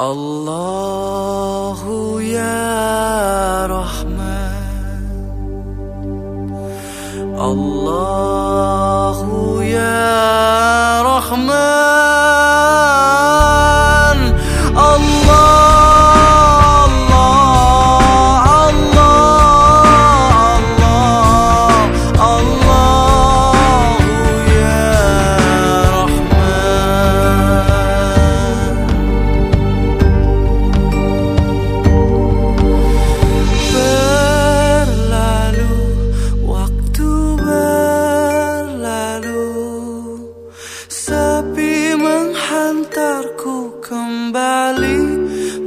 الله يا رحمن الله يا رحمن kembali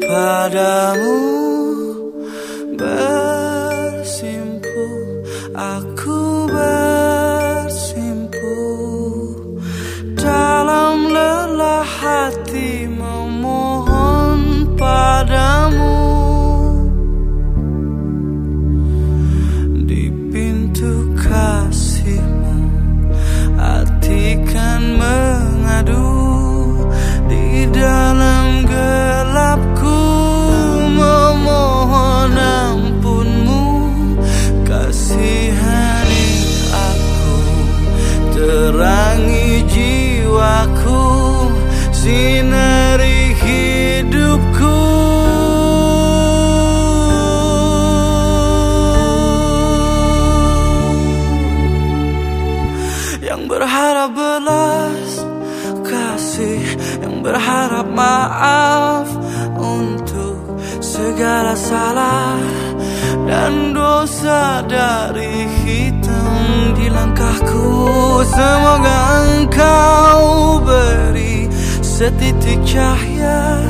padamu. Bersimpu berharap belas kasih yang berharap maaf untuk segala salah dan dosa dari hitam di langkahku. Semoga engkau beri setitik cahaya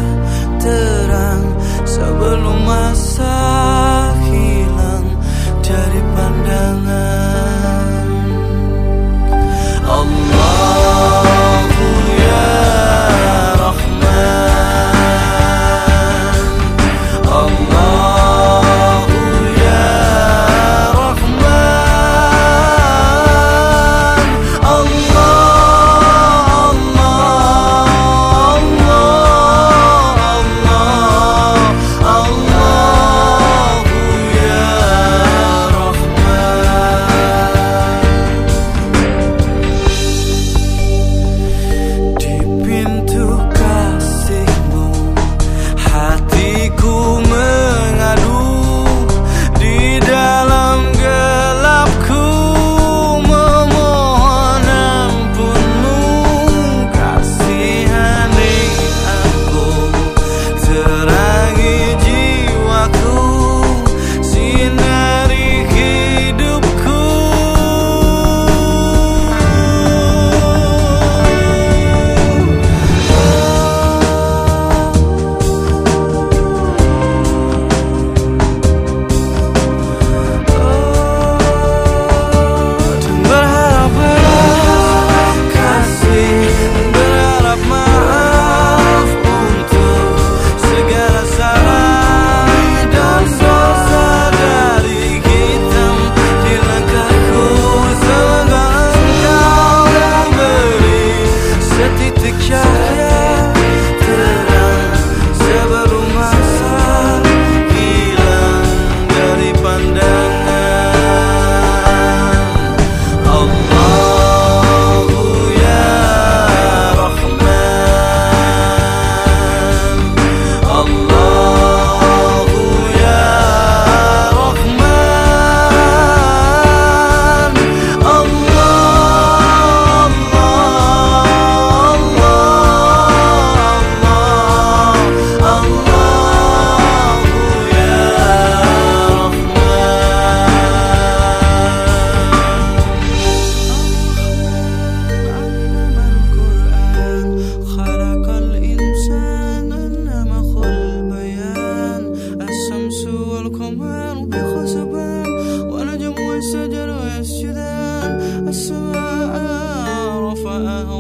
terang sebelum masa hilang dari pandangan والقمر بحسبان ونجم والشجر يسجدان السماء رفعه